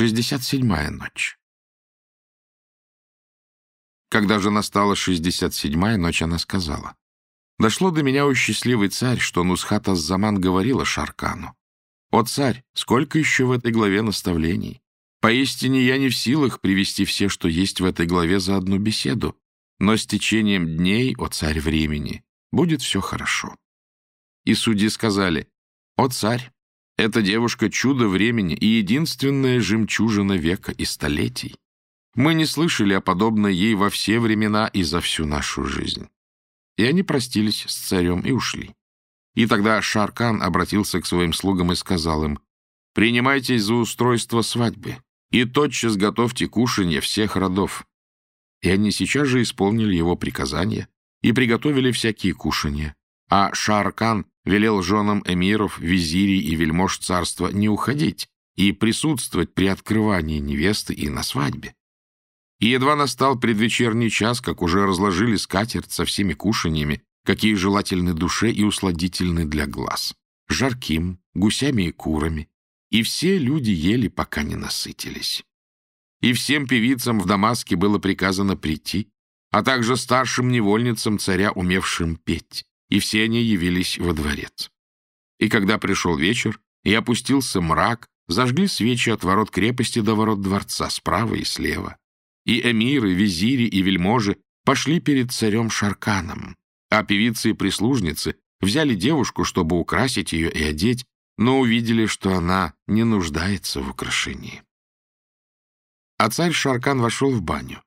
Шестьдесят седьмая ночь. Когда же настала шестьдесят седьмая ночь, она сказала, «Дошло до меня, у счастливый царь, что Нусхат Аззаман говорила Шаркану. О, царь, сколько еще в этой главе наставлений! Поистине я не в силах привести все, что есть в этой главе, за одну беседу, но с течением дней, о царь времени, будет все хорошо». И судьи сказали, «О, царь, эта девушка — чудо времени и единственная жемчужина века и столетий. Мы не слышали о подобной ей во все времена и за всю нашу жизнь. И они простились с царем и ушли. И тогда Шаркан обратился к своим слугам и сказал им, «Принимайтесь за устройство свадьбы и тотчас готовьте кушанье всех родов». И они сейчас же исполнили его приказания и приготовили всякие кушанья. А Шаркан велел женам эмиров, визирей и вельмож царства не уходить и присутствовать при открывании невесты и на свадьбе. И едва настал предвечерний час, как уже разложили скатерть со всеми кушаньями, какие желательны душе и усладительны для глаз, жарким, гусями и курами, и все люди ели, пока не насытились. И всем певицам в Дамаске было приказано прийти, а также старшим невольницам царя, умевшим петь и все они явились во дворец. И когда пришел вечер, и опустился мрак, зажгли свечи от ворот крепости до ворот дворца, справа и слева. И эмиры, визири и вельможи пошли перед царем Шарканом, а певицы и прислужницы взяли девушку, чтобы украсить ее и одеть, но увидели, что она не нуждается в украшении. А царь Шаркан вошел в баню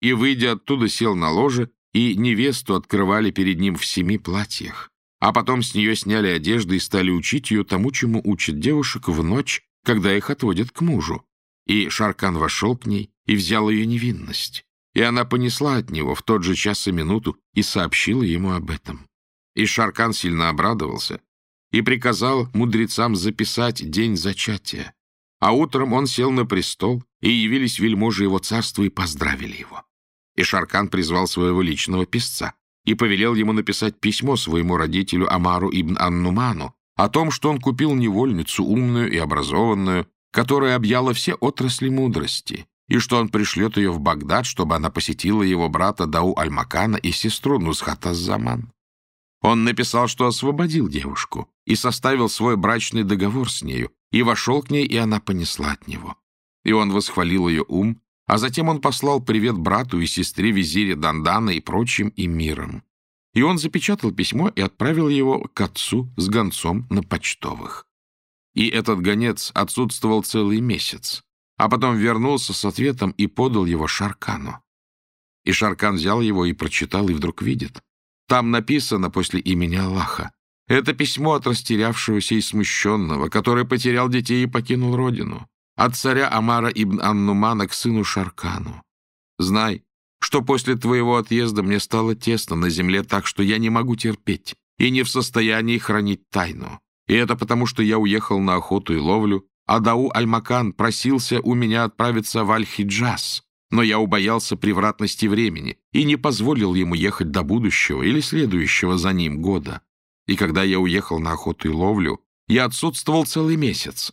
и, выйдя оттуда, сел на ложе и невесту открывали перед ним в семи платьях, а потом с нее сняли одежды и стали учить ее тому, чему учат девушек в ночь, когда их отводят к мужу. И Шаркан вошел к ней и взял ее невинность, и она понесла от него в тот же час и минуту и сообщила ему об этом. И Шаркан сильно обрадовался и приказал мудрецам записать день зачатия. А утром он сел на престол, и явились вельможи его царства и поздравили его. И Шаркан призвал своего личного писца и повелел ему написать письмо своему родителю Амару ибн Аннуману о том, что он купил невольницу умную и образованную, которая объяла все отрасли мудрости, и что он пришлет ее в Багдад, чтобы она посетила его брата Дау Аль-Макана и сестру Нусхата Заман. Он написал, что освободил девушку и составил свой брачный договор с нею, и вошел к ней, и она понесла от него. И он восхвалил ее ум а затем он послал привет брату и сестре визире Дандана и прочим эмирам. И он запечатал письмо и отправил его к отцу с гонцом на почтовых. И этот гонец отсутствовал целый месяц, а потом вернулся с ответом и подал его Шаркану. И Шаркан взял его и прочитал, и вдруг видит. Там написано после имени Аллаха. Это письмо от растерявшегося и смущенного, который потерял детей и покинул родину от царя Амара ибн Аннумана к сыну Шаркану. Знай, что после твоего отъезда мне стало тесно на земле так, что я не могу терпеть и не в состоянии хранить тайну. И это потому, что я уехал на охоту и ловлю, а Дау Аль-Макан просился у меня отправиться в Аль-Хиджаз, но я убоялся превратности времени и не позволил ему ехать до будущего или следующего за ним года. И когда я уехал на охоту и ловлю, я отсутствовал целый месяц,